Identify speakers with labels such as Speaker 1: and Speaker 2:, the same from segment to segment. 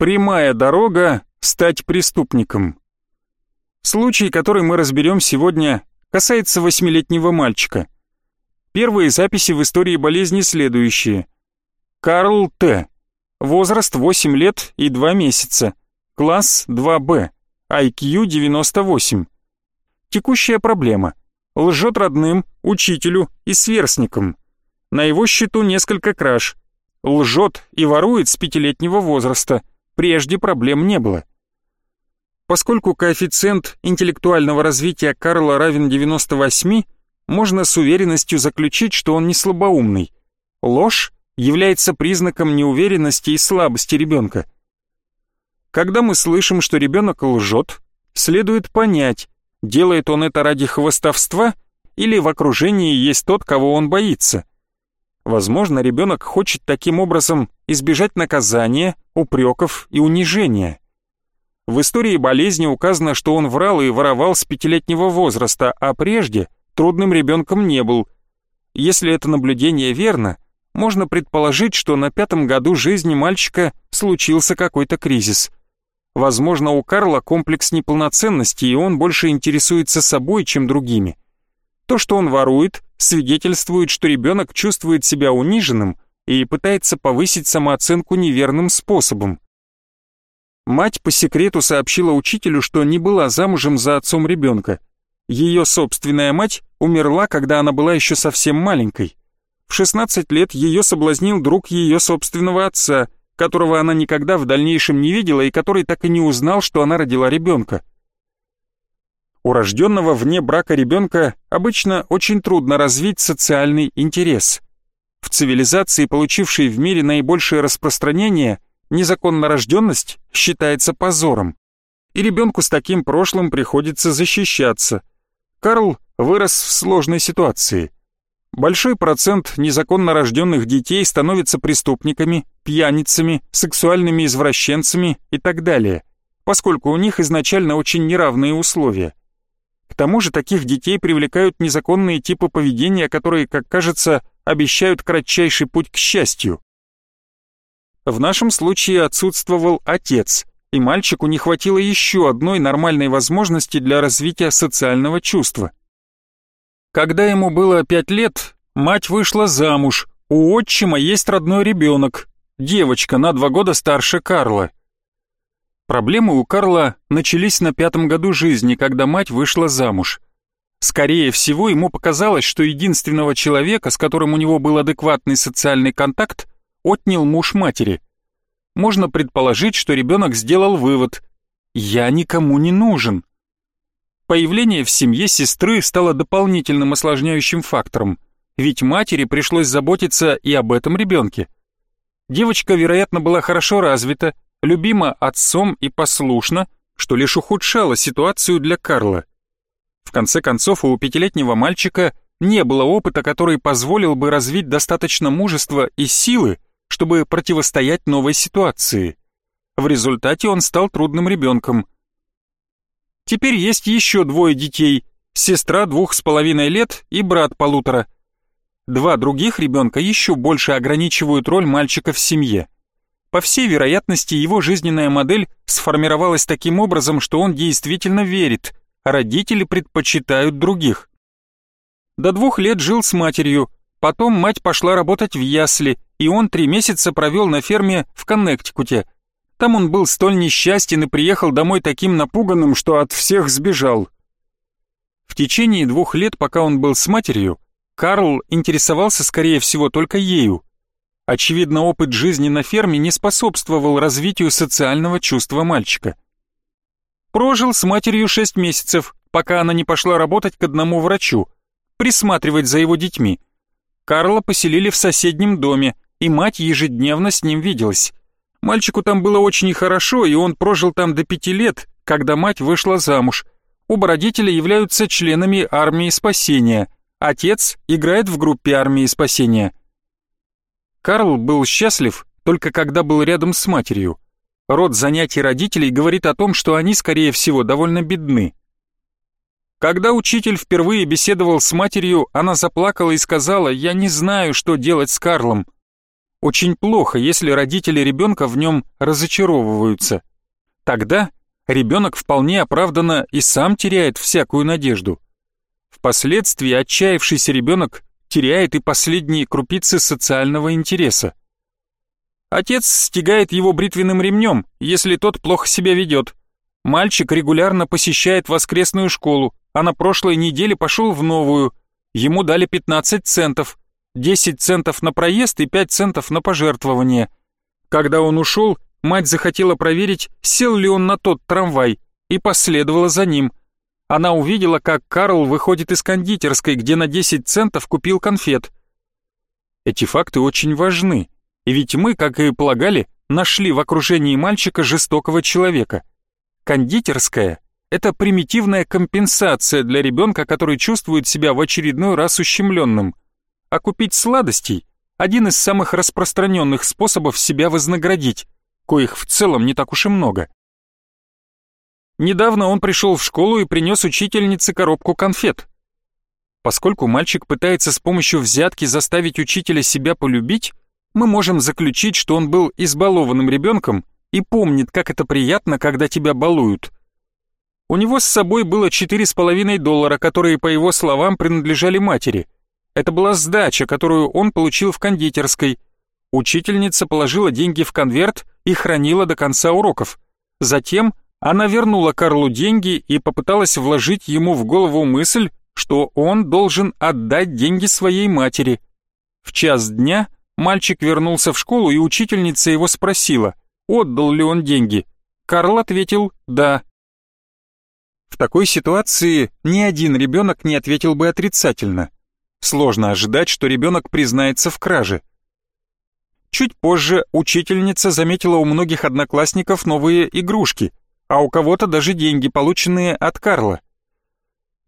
Speaker 1: Прямая дорога стать преступником. Случай, который мы разберем сегодня, касается восьмилетнего мальчика. Первые записи в истории болезни следующие. Карл Т. Возраст 8 лет и 2 месяца. Класс 2Б. IQ 98. Текущая проблема. Лжет родным, учителю и сверстникам. На его счету несколько краж. Лжет и ворует с пятилетнего возраста. Прежде проблем не было. Поскольку коэффициент интеллектуального развития Карла равен 98, можно с уверенностью заключить, что он не слабоумный. Ложь является признаком неуверенности и слабости ребенка. Когда мы слышим, что ребенок лжет, следует понять, делает он это ради хвостовства или в окружении есть тот, кого он боится. Возможно, ребенок хочет таким образом избежать наказания, упреков и унижения. В истории болезни указано, что он врал и воровал с пятилетнего возраста, а прежде трудным ребенком не был. Если это наблюдение верно, можно предположить, что на пятом году жизни мальчика случился какой-то кризис. Возможно, у Карла комплекс неполноценности, и он больше интересуется собой, чем другими. То, что он ворует, свидетельствует, что ребенок чувствует себя униженным и пытается повысить самооценку неверным способом. Мать по секрету сообщила учителю, что не была замужем за отцом ребенка. Ее собственная мать умерла, когда она была еще совсем маленькой. В 16 лет ее соблазнил друг ее собственного отца, которого она никогда в дальнейшем не видела и который так и не узнал, что она родила ребенка. У рожденного вне брака ребенка обычно очень трудно развить социальный интерес. В цивилизации, получившей в мире наибольшее распространение – Незаконно рожденность считается позором, и ребенку с таким прошлым приходится защищаться. Карл вырос в сложной ситуации. Большой процент незаконно рожденных детей становятся преступниками, пьяницами, сексуальными извращенцами и так далее, поскольку у них изначально очень неравные условия. К тому же таких детей привлекают незаконные типы поведения, которые, как кажется, обещают кратчайший путь к счастью. В нашем случае отсутствовал отец, и мальчику не хватило еще одной нормальной возможности для развития социального чувства. Когда ему было пять лет, мать вышла замуж, у отчима есть родной ребенок, девочка на два года старше Карла. Проблемы у Карла начались на пятом году жизни, когда мать вышла замуж. Скорее всего, ему показалось, что единственного человека, с которым у него был адекватный социальный контакт, отнял муж матери. Можно предположить, что ребенок сделал вывод «я никому не нужен». Появление в семье сестры стало дополнительным осложняющим фактором, ведь матери пришлось заботиться и об этом ребенке. Девочка, вероятно, была хорошо развита, любима отцом и послушна, что лишь ухудшало ситуацию для Карла. В конце концов, у пятилетнего мальчика не было опыта, который позволил бы развить достаточно мужества и силы, чтобы противостоять новой ситуации. В результате он стал трудным ребенком. Теперь есть еще двое детей, сестра двух с половиной лет и брат полутора. Два других ребенка еще больше ограничивают роль мальчика в семье. По всей вероятности, его жизненная модель сформировалась таким образом, что он действительно верит, а родители предпочитают других. До двух лет жил с матерью, потом мать пошла работать в ясли, и он три месяца провел на ферме в Коннектикуте. Там он был столь несчастен и приехал домой таким напуганным, что от всех сбежал. В течение двух лет, пока он был с матерью, Карл интересовался, скорее всего, только ею. Очевидно, опыт жизни на ферме не способствовал развитию социального чувства мальчика. Прожил с матерью шесть месяцев, пока она не пошла работать к одному врачу, присматривать за его детьми. Карла поселили в соседнем доме, и мать ежедневно с ним виделась. Мальчику там было очень хорошо, и он прожил там до пяти лет, когда мать вышла замуж. Оба родителя являются членами армии спасения. Отец играет в группе армии спасения. Карл был счастлив только когда был рядом с матерью. Род занятий родителей говорит о том, что они, скорее всего, довольно бедны. Когда учитель впервые беседовал с матерью, она заплакала и сказала, «Я не знаю, что делать с Карлом». Очень плохо, если родители ребенка в нем разочаровываются. Тогда ребенок вполне оправданно и сам теряет всякую надежду. Впоследствии отчаявшийся ребенок теряет и последние крупицы социального интереса. Отец стегает его бритвенным ремнем, если тот плохо себя ведет. Мальчик регулярно посещает воскресную школу, а на прошлой неделе пошел в новую. Ему дали 15 центов, 10 центов на проезд и 5 центов на пожертвование. Когда он ушел, мать захотела проверить, сел ли он на тот трамвай, и последовала за ним. Она увидела, как Карл выходит из кондитерской, где на 10 центов купил конфет. Эти факты очень важны, и ведь мы, как и полагали, нашли в окружении мальчика жестокого человека. Кондитерская — это примитивная компенсация для ребенка, который чувствует себя в очередной раз ущемленным. А купить сладостей — один из самых распространенных способов себя вознаградить, коих в целом не так уж и много. Недавно он пришел в школу и принес учительнице коробку конфет. Поскольку мальчик пытается с помощью взятки заставить учителя себя полюбить, мы можем заключить, что он был избалованным ребенком и помнит, как это приятно, когда тебя балуют. У него с собой было четыре с половиной доллара, которые, по его словам, принадлежали матери. Это была сдача, которую он получил в кондитерской. Учительница положила деньги в конверт и хранила до конца уроков. Затем она вернула Карлу деньги и попыталась вложить ему в голову мысль, что он должен отдать деньги своей матери. В час дня мальчик вернулся в школу, и учительница его спросила, отдал ли он деньги. Карл ответил «да». В такой ситуации ни один ребенок не ответил бы отрицательно. Сложно ожидать, что ребенок признается в краже. Чуть позже учительница заметила у многих одноклассников новые игрушки, а у кого-то даже деньги, полученные от Карла.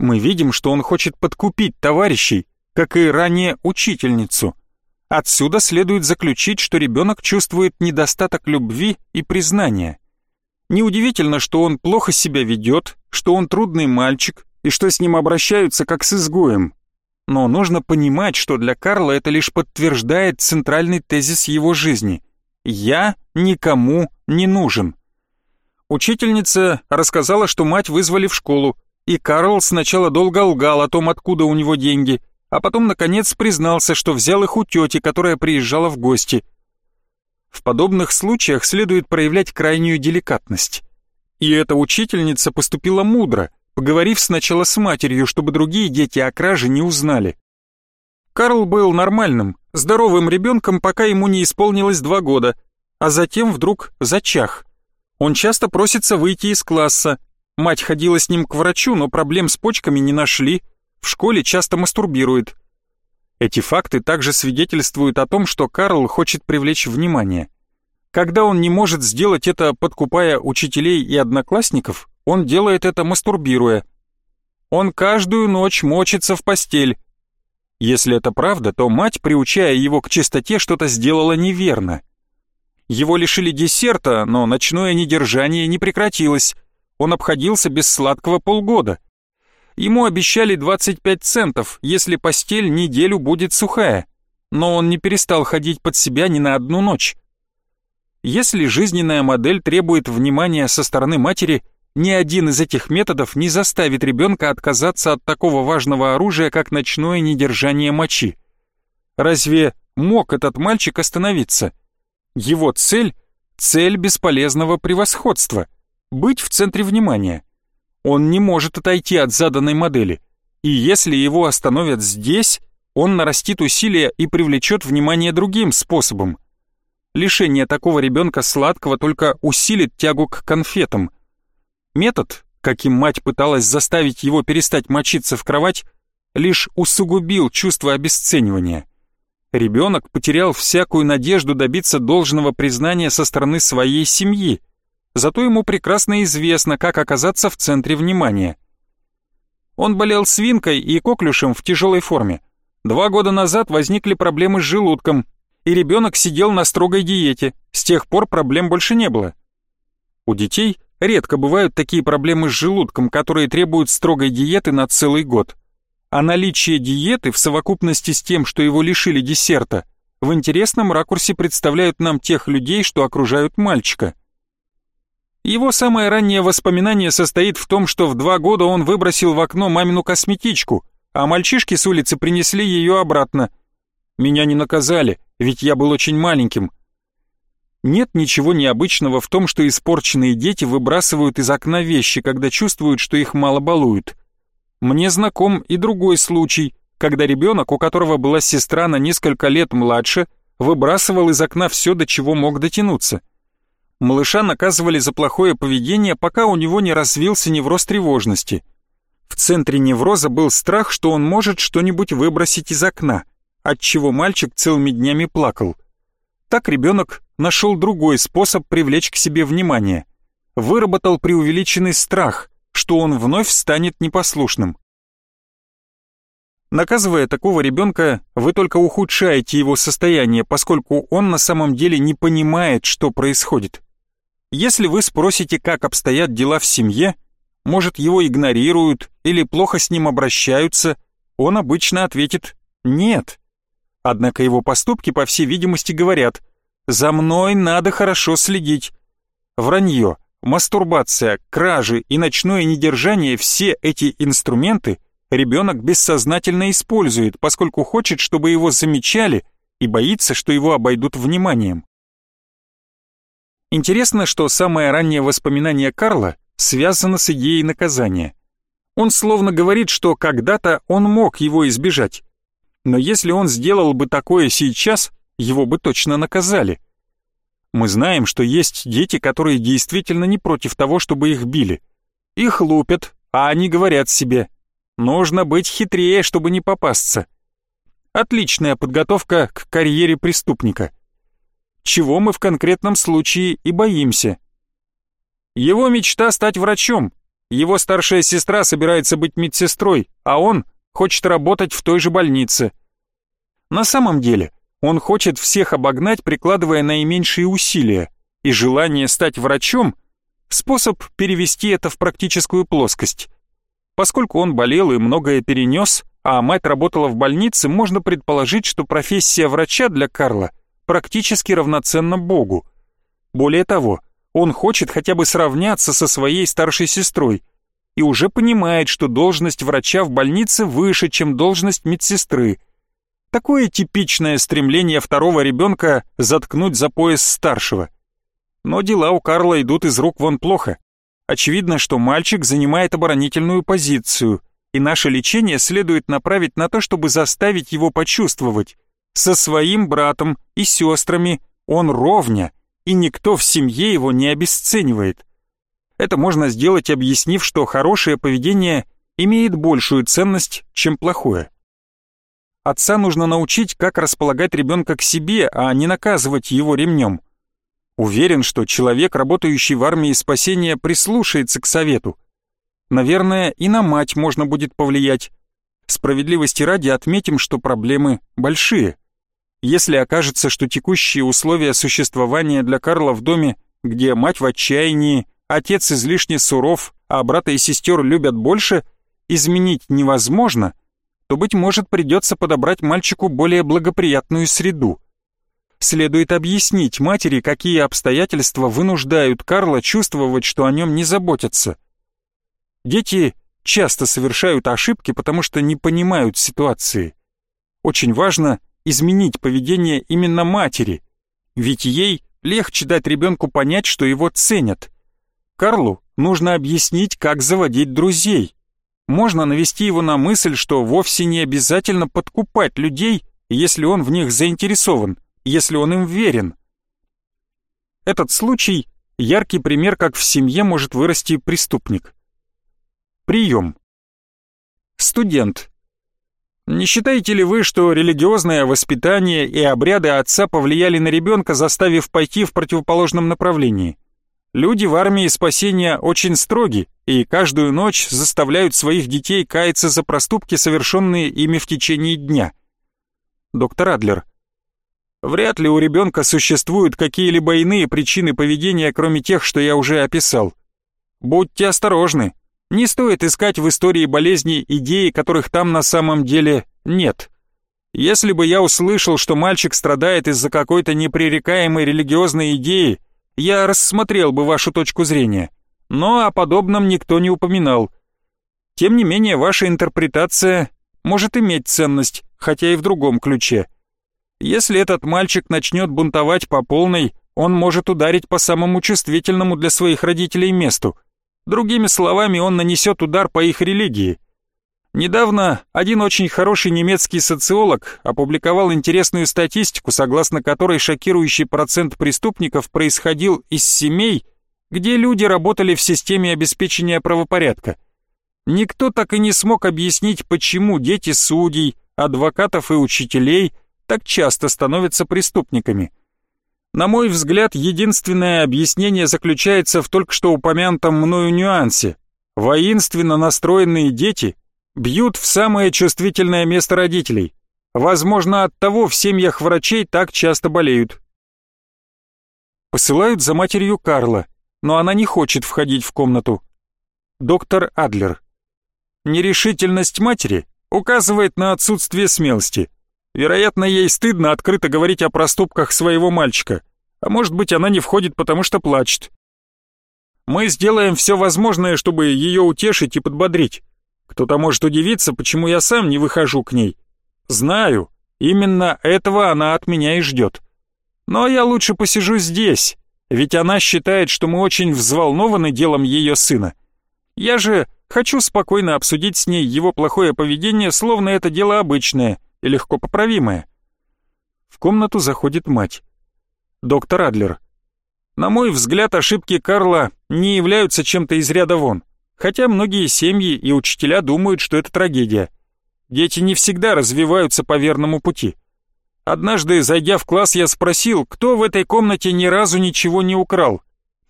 Speaker 1: Мы видим, что он хочет подкупить товарищей, как и ранее учительницу. Отсюда следует заключить, что ребенок чувствует недостаток любви и признания. Неудивительно, что он плохо себя ведет, что он трудный мальчик и что с ним обращаются как с изгоем. Но нужно понимать, что для Карла это лишь подтверждает центральный тезис его жизни. «Я никому не нужен». Учительница рассказала, что мать вызвали в школу, и Карл сначала долго лгал о том, откуда у него деньги, а потом, наконец, признался, что взял их у тети, которая приезжала в гости. В подобных случаях следует проявлять крайнюю деликатность. И эта учительница поступила мудро, поговорив сначала с матерью, чтобы другие дети о краже не узнали. Карл был нормальным, здоровым ребенком, пока ему не исполнилось два года, а затем вдруг зачах – он часто просится выйти из класса. Мать ходила с ним к врачу, но проблем с почками не нашли. В школе часто мастурбирует. Эти факты также свидетельствуют о том, что Карл хочет привлечь внимание. Когда он не может сделать это, подкупая учителей и одноклассников, он делает это мастурбируя. Он каждую ночь мочится в постель. Если это правда, то мать, приучая его к чистоте, что-то сделала неверно. Его лишили десерта, но ночное недержание не прекратилось. Он обходился без сладкого полгода. Ему обещали 25 центов, если постель неделю будет сухая. Но он не перестал ходить под себя ни на одну ночь. Если жизненная модель требует внимания со стороны матери, ни один из этих методов не заставит ребенка отказаться от такого важного оружия, как ночное недержание мочи. Разве мог этот мальчик остановиться? Его цель — цель бесполезного превосходства, быть в центре внимания. Он не может отойти от заданной модели, и если его остановят здесь, он нарастит усилия и привлечет внимание другим способом. Лишение такого ребенка сладкого только усилит тягу к конфетам. Метод, каким мать пыталась заставить его перестать мочиться в кровать, лишь усугубил чувство обесценивания. Ребенок потерял всякую надежду добиться должного признания со стороны своей семьи, зато ему прекрасно известно, как оказаться в центре внимания. Он болел свинкой и коклюшем в тяжелой форме. Два года назад возникли проблемы с желудком, и ребенок сидел на строгой диете, с тех пор проблем больше не было. У детей редко бывают такие проблемы с желудком, которые требуют строгой диеты на целый год а наличие диеты в совокупности с тем, что его лишили десерта, в интересном ракурсе представляют нам тех людей, что окружают мальчика. Его самое раннее воспоминание состоит в том, что в два года он выбросил в окно мамину косметичку, а мальчишки с улицы принесли ее обратно. Меня не наказали, ведь я был очень маленьким. Нет ничего необычного в том, что испорченные дети выбрасывают из окна вещи, когда чувствуют, что их мало балуют. Мне знаком и другой случай, когда ребенок, у которого была сестра на несколько лет младше, выбрасывал из окна все, до чего мог дотянуться. Малыша наказывали за плохое поведение, пока у него не развился невроз тревожности. В центре невроза был страх, что он может что-нибудь выбросить из окна, отчего мальчик целыми днями плакал. Так ребенок нашел другой способ привлечь к себе внимание. Выработал преувеличенный страх, что он вновь станет непослушным. Наказывая такого ребенка, вы только ухудшаете его состояние, поскольку он на самом деле не понимает, что происходит. Если вы спросите, как обстоят дела в семье, может его игнорируют или плохо с ним обращаются, он обычно ответит «нет». Однако его поступки, по всей видимости, говорят «за мной надо хорошо следить». Вранье, мастурбация, кражи и ночное недержание – все эти инструменты – ребенок бессознательно использует, поскольку хочет, чтобы его замечали и боится, что его обойдут вниманием. Интересно, что самое раннее воспоминание Карла связано с идеей наказания. Он словно говорит, что когда-то он мог его избежать. Но если он сделал бы такое сейчас, его бы точно наказали. Мы знаем, что есть дети, которые действительно не против того, чтобы их били. Их лупят, а они говорят себе Нужно быть хитрее, чтобы не попасться. Отличная подготовка к карьере преступника. Чего мы в конкретном случае и боимся. Его мечта стать врачом. Его старшая сестра собирается быть медсестрой, а он хочет работать в той же больнице. На самом деле, он хочет всех обогнать, прикладывая наименьшие усилия, и желание стать врачом – способ перевести это в практическую плоскость. Поскольку он болел и многое перенес, а мать работала в больнице, можно предположить, что профессия врача для Карла практически равноценна Богу. Более того, он хочет хотя бы сравняться со своей старшей сестрой и уже понимает, что должность врача в больнице выше, чем должность медсестры. Такое типичное стремление второго ребенка заткнуть за пояс старшего. Но дела у Карла идут из рук вон плохо. Очевидно, что мальчик занимает оборонительную позицию, и наше лечение следует направить на то, чтобы заставить его почувствовать. Со своим братом и сестрами он ровня, и никто в семье его не обесценивает. Это можно сделать, объяснив, что хорошее поведение имеет большую ценность, чем плохое. Отца нужно научить, как располагать ребенка к себе, а не наказывать его ремнем. Уверен, что человек, работающий в армии спасения, прислушается к совету. Наверное, и на мать можно будет повлиять. Справедливости ради отметим, что проблемы большие. Если окажется, что текущие условия существования для Карла в доме, где мать в отчаянии, отец излишне суров, а брата и сестер любят больше, изменить невозможно, то, быть может, придется подобрать мальчику более благоприятную среду следует объяснить матери, какие обстоятельства вынуждают Карла чувствовать, что о нем не заботятся. Дети часто совершают ошибки, потому что не понимают ситуации. Очень важно изменить поведение именно матери, ведь ей легче дать ребенку понять, что его ценят. Карлу нужно объяснить, как заводить друзей. Можно навести его на мысль, что вовсе не обязательно подкупать людей, если он в них заинтересован если он им верен. Этот случай – яркий пример, как в семье может вырасти преступник. Прием. Студент. Не считаете ли вы, что религиозное воспитание и обряды отца повлияли на ребенка, заставив пойти в противоположном направлении? Люди в армии спасения очень строги и каждую ночь заставляют своих детей каяться за проступки, совершенные ими в течение дня. Доктор Адлер. Вряд ли у ребенка существуют какие-либо иные причины поведения, кроме тех, что я уже описал. Будьте осторожны. Не стоит искать в истории болезни идеи, которых там на самом деле нет. Если бы я услышал, что мальчик страдает из-за какой-то непререкаемой религиозной идеи, я рассмотрел бы вашу точку зрения. Но о подобном никто не упоминал. Тем не менее, ваша интерпретация может иметь ценность, хотя и в другом ключе. Если этот мальчик начнет бунтовать по полной, он может ударить по самому чувствительному для своих родителей месту. Другими словами, он нанесет удар по их религии. Недавно один очень хороший немецкий социолог опубликовал интересную статистику, согласно которой шокирующий процент преступников происходил из семей, где люди работали в системе обеспечения правопорядка. Никто так и не смог объяснить, почему дети судей, адвокатов и учителей так часто становятся преступниками. На мой взгляд, единственное объяснение заключается в только что упомянутом мною нюансе. Воинственно настроенные дети бьют в самое чувствительное место родителей. Возможно, от того в семьях врачей так часто болеют. Посылают за матерью Карла, но она не хочет входить в комнату. Доктор Адлер. Нерешительность матери указывает на отсутствие смелости. Вероятно, ей стыдно открыто говорить о проступках своего мальчика, а может быть, она не входит, потому что плачет. Мы сделаем все возможное, чтобы ее утешить и подбодрить. Кто-то может удивиться, почему я сам не выхожу к ней. Знаю, именно этого она от меня и ждет. Но я лучше посижу здесь, ведь она считает, что мы очень взволнованы делом ее сына. Я же хочу спокойно обсудить с ней его плохое поведение, словно это дело обычное и легко поправимое. В комнату заходит мать. Доктор Адлер. На мой взгляд, ошибки Карла не являются чем-то из ряда вон хотя многие семьи и учителя думают, что это трагедия. Дети не всегда развиваются по верному пути. Однажды, зайдя в класс, я спросил, кто в этой комнате ни разу ничего не украл.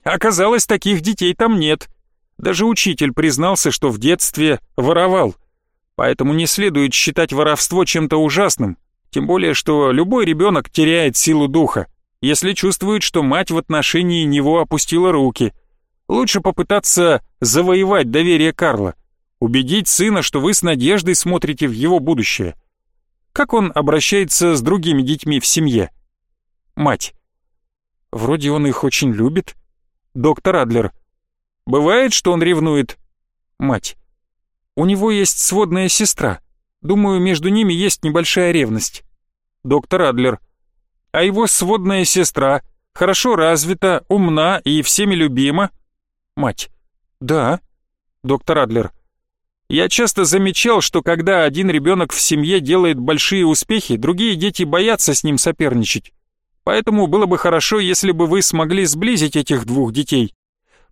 Speaker 1: Оказалось, таких детей там нет. Даже учитель признался, что в детстве воровал. Поэтому не следует считать воровство чем-то ужасным, тем более, что любой ребенок теряет силу духа, если чувствует, что мать в отношении него опустила руки – Лучше попытаться завоевать доверие Карла, убедить сына, что вы с надеждой смотрите в его будущее. Как он обращается с другими детьми в семье? Мать. Вроде он их очень любит. Доктор Адлер. Бывает, что он ревнует? Мать. У него есть сводная сестра. Думаю, между ними есть небольшая ревность. Доктор Адлер. А его сводная сестра хорошо развита, умна и всеми любима? Мать. Да. Доктор Адлер. Я часто замечал, что когда один ребенок в семье делает большие успехи, другие дети боятся с ним соперничать. Поэтому было бы хорошо, если бы вы смогли сблизить этих двух детей.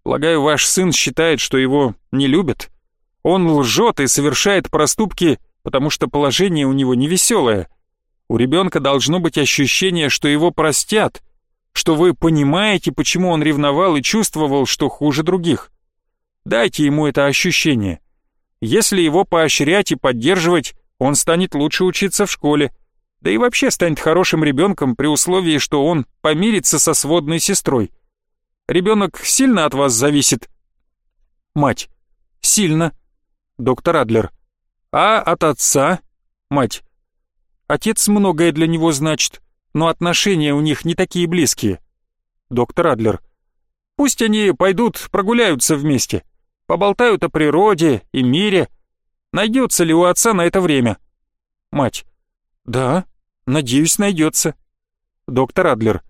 Speaker 1: Полагаю, ваш сын считает, что его не любят. Он лжет и совершает проступки, потому что положение у него невеселое. У ребенка должно быть ощущение, что его простят, что вы понимаете, почему он ревновал и чувствовал, что хуже других. Дайте ему это ощущение. Если его поощрять и поддерживать, он станет лучше учиться в школе, да и вообще станет хорошим ребенком при условии, что он помирится со сводной сестрой. Ребенок сильно от вас зависит? Мать. Сильно. Доктор Адлер. А от отца? Мать. Отец многое для него значит но отношения у них не такие близкие. Доктор Адлер. Пусть они пойдут прогуляются вместе, поболтают о природе и мире. Найдется ли у отца на это время? Мать. Да, надеюсь, найдется. Доктор Адлер.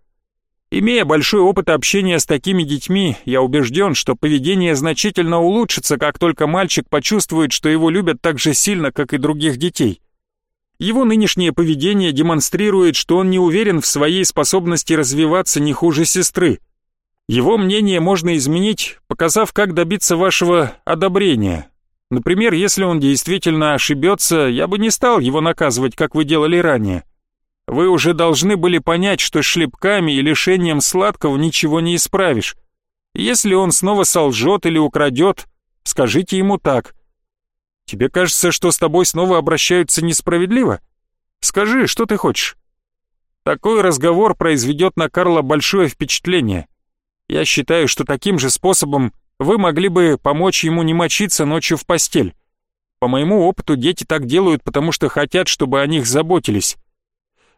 Speaker 1: Имея большой опыт общения с такими детьми, я убежден, что поведение значительно улучшится, как только мальчик почувствует, что его любят так же сильно, как и других детей. Его нынешнее поведение демонстрирует, что он не уверен в своей способности развиваться не хуже сестры. Его мнение можно изменить, показав, как добиться вашего одобрения. Например, если он действительно ошибется, я бы не стал его наказывать, как вы делали ранее. Вы уже должны были понять, что шлепками и лишением сладкого ничего не исправишь. Если он снова солжет или украдет, скажите ему так – Тебе кажется, что с тобой снова обращаются несправедливо? Скажи, что ты хочешь?» Такой разговор произведет на Карла большое впечатление. Я считаю, что таким же способом вы могли бы помочь ему не мочиться ночью в постель. По моему опыту, дети так делают, потому что хотят, чтобы о них заботились.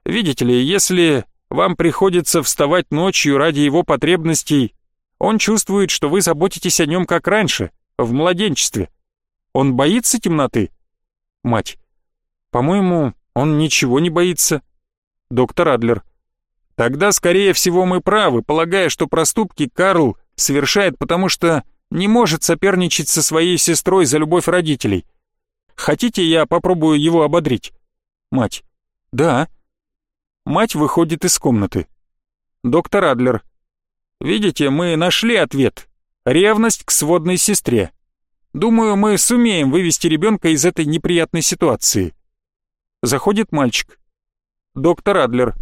Speaker 1: Видите ли, если вам приходится вставать ночью ради его потребностей, он чувствует, что вы заботитесь о нем как раньше, в младенчестве. Он боится темноты? Мать. По-моему, он ничего не боится. Доктор Адлер. Тогда, скорее всего, мы правы, полагая, что проступки Карл совершает, потому что не может соперничать со своей сестрой за любовь родителей. Хотите, я попробую его ободрить? Мать. Да. Мать выходит из комнаты. Доктор Адлер. Видите, мы нашли ответ. Ревность к сводной сестре. Думаю, мы сумеем вывести ребенка из этой неприятной ситуации. Заходит мальчик. Доктор Адлер.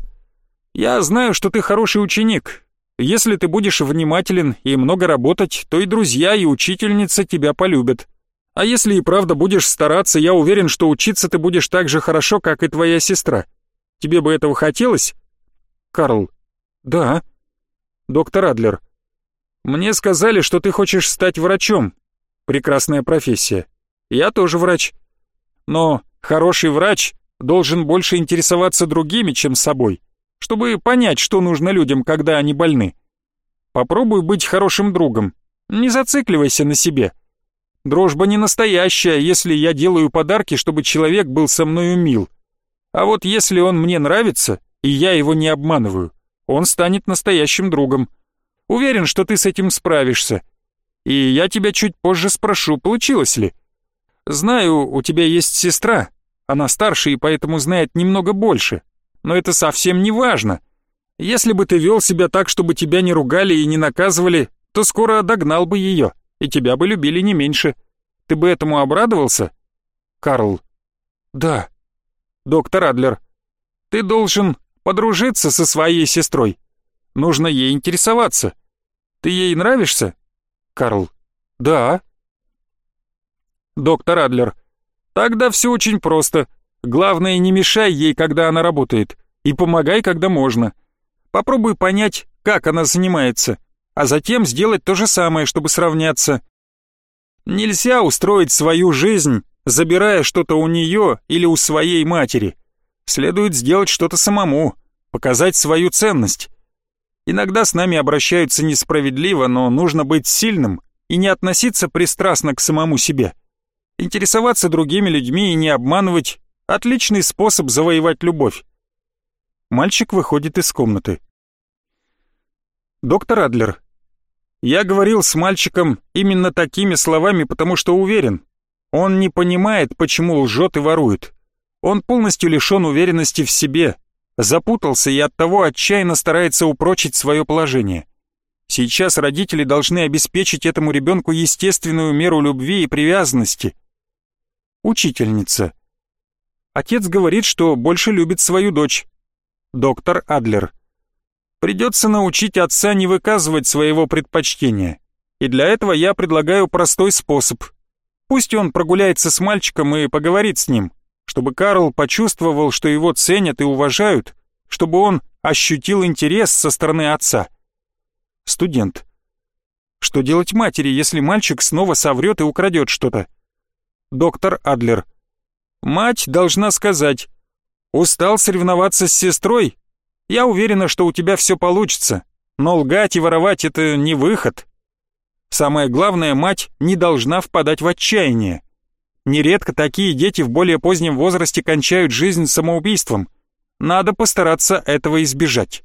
Speaker 1: Я знаю, что ты хороший ученик. Если ты будешь внимателен и много работать, то и друзья, и учительница тебя полюбят. А если и правда будешь стараться, я уверен, что учиться ты будешь так же хорошо, как и твоя сестра. Тебе бы этого хотелось? Карл. Да. Доктор Адлер. Мне сказали, что ты хочешь стать врачом. Прекрасная профессия. Я тоже врач. Но хороший врач должен больше интересоваться другими, чем собой чтобы понять, что нужно людям, когда они больны. Попробуй быть хорошим другом. Не зацикливайся на себе. Дружба не настоящая, если я делаю подарки, чтобы человек был со мною мил. А вот если он мне нравится, и я его не обманываю, он станет настоящим другом. Уверен, что ты с этим справишься. И я тебя чуть позже спрошу, получилось ли. Знаю, у тебя есть сестра. Она старше и поэтому знает немного больше но это совсем не важно. Если бы ты вел себя так, чтобы тебя не ругали и не наказывали, то скоро догнал бы ее, и тебя бы любили не меньше. Ты бы этому обрадовался? Карл. Да. Доктор Адлер. Ты должен подружиться со своей сестрой. Нужно ей интересоваться. Ты ей нравишься? Карл. Да. Доктор Адлер. Тогда все очень просто. Главное, не мешай ей, когда она работает, и помогай, когда можно. Попробуй понять, как она занимается, а затем сделать то же самое, чтобы сравняться. Нельзя устроить свою жизнь, забирая что-то у нее или у своей матери. Следует сделать что-то самому, показать свою ценность. Иногда с нами обращаются несправедливо, но нужно быть сильным и не относиться пристрастно к самому себе. Интересоваться другими людьми и не обманывать Отличный способ завоевать любовь. Мальчик выходит из комнаты. Доктор Адлер, я говорил с мальчиком именно такими словами, потому что уверен, он не понимает, почему лжет и ворует. Он полностью лишен уверенности в себе, запутался и оттого отчаянно старается упрочить свое положение. Сейчас родители должны обеспечить этому ребенку естественную меру любви и привязанности. Учительница. Отец говорит, что больше любит свою дочь. Доктор Адлер. Придется научить отца не выказывать своего предпочтения. И для этого я предлагаю простой способ. Пусть он прогуляется с мальчиком и поговорит с ним, чтобы Карл почувствовал, что его ценят и уважают, чтобы он ощутил интерес со стороны отца. Студент. Что делать матери, если мальчик снова соврет и украдет что-то? Доктор Адлер. Мать должна сказать, «Устал соревноваться с сестрой? Я уверена, что у тебя все получится, но лгать и воровать — это не выход». Самое главное, мать не должна впадать в отчаяние. Нередко такие дети в более позднем возрасте кончают жизнь самоубийством. Надо постараться этого избежать.